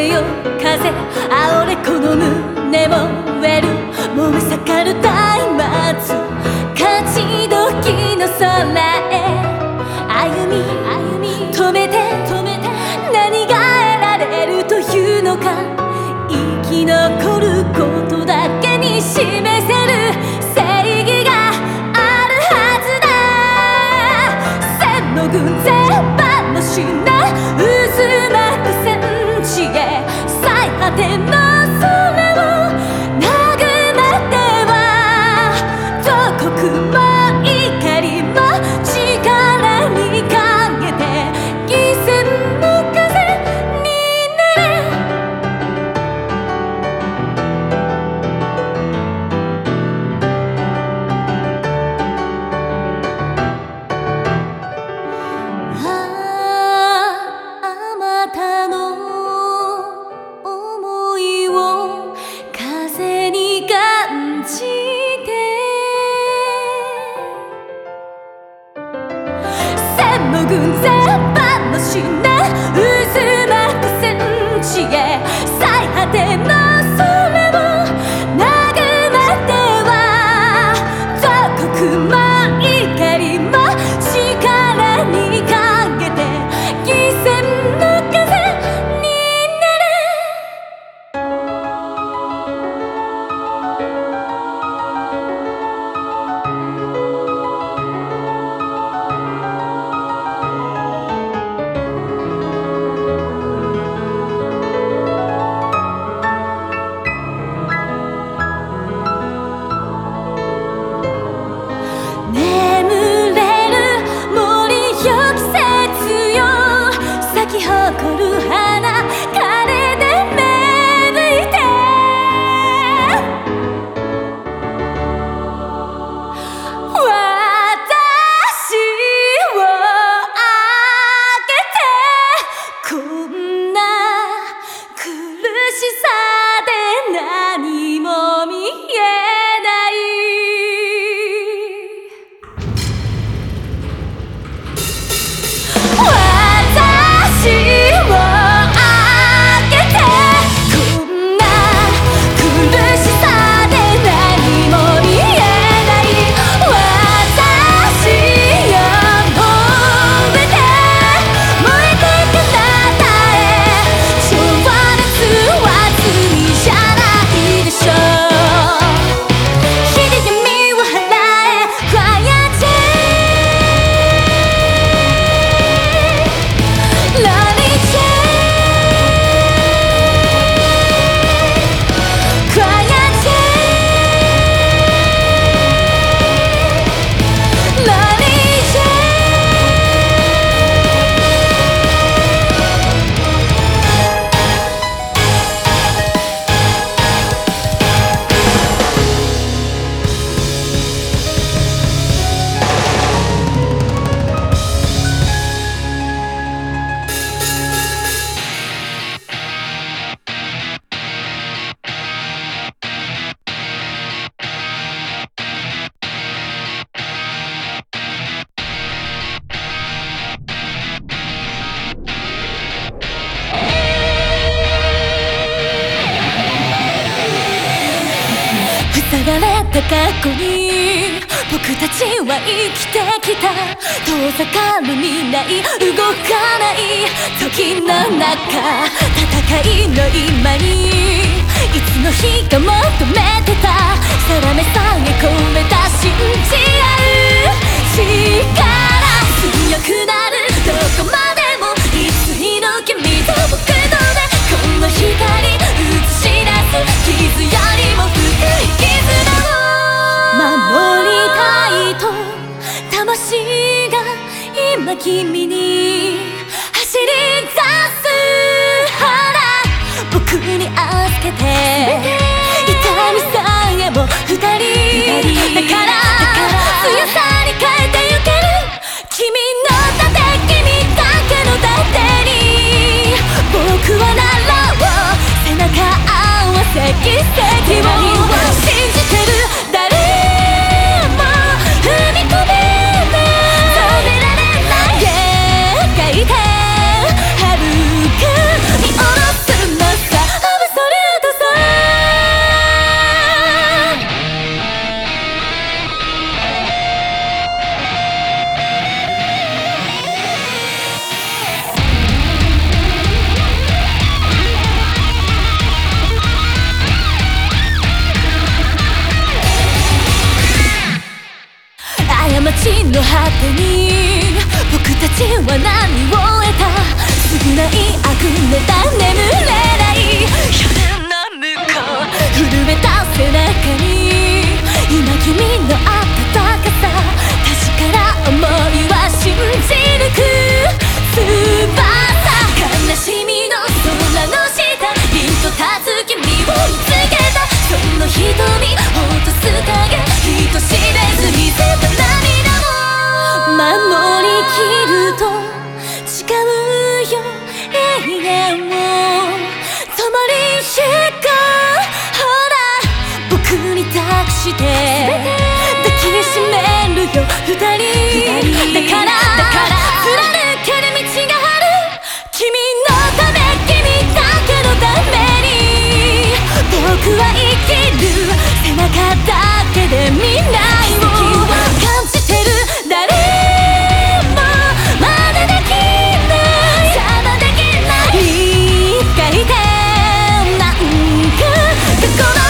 れよ風あおれこの胸もえる。むさかる太軍勢のしな過去に僕たちは生きてきた。遠ざかる未来動かない時の中戦いの今にい。つの日か求めてた。定めさえ込めた。信じ合い走り出す花。僕に預けて。痛みさえも二人。に僕たちは何を得た。償いあぐねた。眠れない夢の向こう震えた。背中に今君の温かさ確から思いは信じ抜く翼悲しみの空の下凛とた。ずき身を見つけた。その瞳落とす影人知れず見せた mama この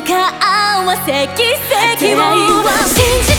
中合わせ奇跡を信じ